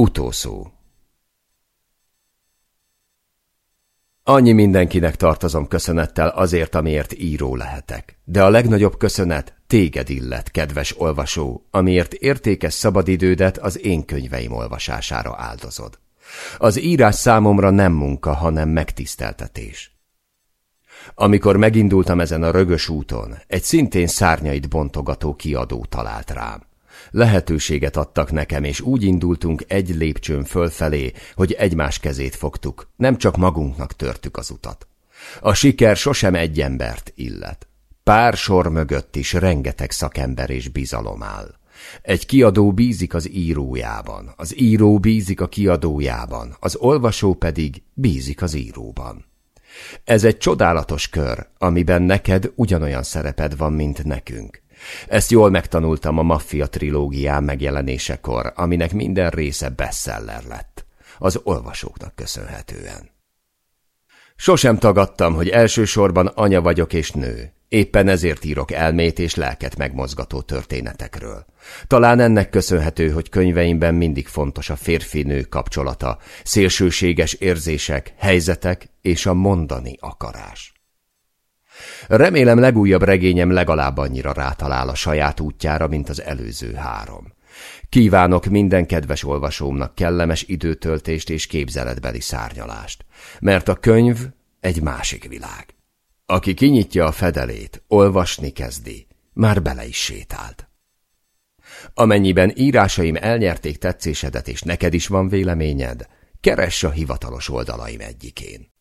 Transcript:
Utószó Annyi mindenkinek tartozom köszönettel azért, amiért író lehetek. De a legnagyobb köszönet téged illet, kedves olvasó, amiért értékes szabadidődet az én könyveim olvasására áldozod. Az írás számomra nem munka, hanem megtiszteltetés. Amikor megindultam ezen a rögös úton, egy szintén szárnyait bontogató kiadó talált rám. Lehetőséget adtak nekem, és úgy indultunk egy lépcsőn fölfelé, hogy egymás kezét fogtuk, nem csak magunknak törtük az utat. A siker sosem egy embert illet. Pár sor mögött is rengeteg szakember és bizalom áll. Egy kiadó bízik az írójában, az író bízik a kiadójában, az olvasó pedig bízik az íróban. Ez egy csodálatos kör, amiben neked ugyanolyan szereped van, mint nekünk. Ezt jól megtanultam a Maffia trilógián megjelenésekor, aminek minden része bestseller lett. Az olvasóknak köszönhetően. Sosem tagadtam, hogy elsősorban anya vagyok és nő. Éppen ezért írok elmét és lelket megmozgató történetekről. Talán ennek köszönhető, hogy könyveimben mindig fontos a férfi-nő kapcsolata, szélsőséges érzések, helyzetek és a mondani akarás. Remélem legújabb regényem legalább annyira rátalál a saját útjára, mint az előző három. Kívánok minden kedves olvasómnak kellemes időtöltést és képzeletbeli szárnyalást, mert a könyv egy másik világ. Aki kinyitja a fedelét, olvasni kezdi, már bele is sétált. Amennyiben írásaim elnyerték tetszésedet, és neked is van véleményed, keress a hivatalos oldalaim egyikén.